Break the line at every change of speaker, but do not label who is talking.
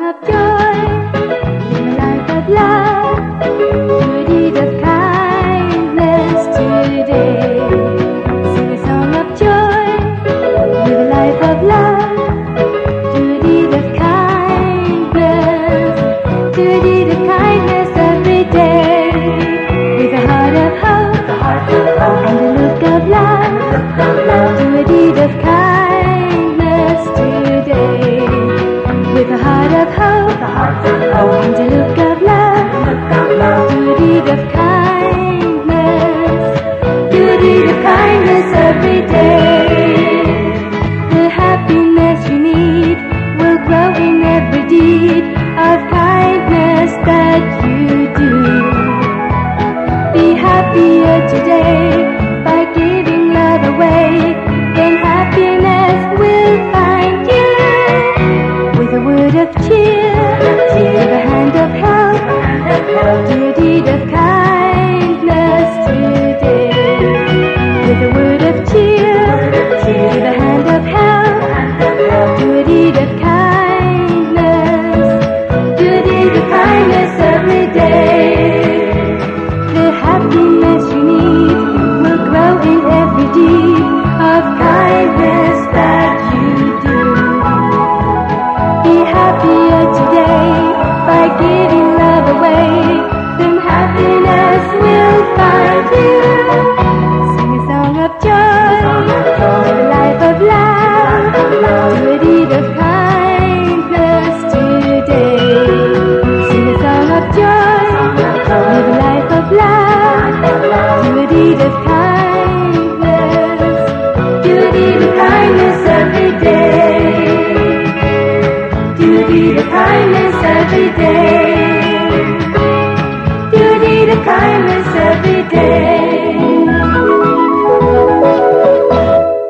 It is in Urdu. ببلا چوری رکھائ بدلا چوری رکھائ سب جے حا پی ن سنی بجائے پیہ پیچ جے of cheer. Give a hand of help. Give a hand of help. جائے اور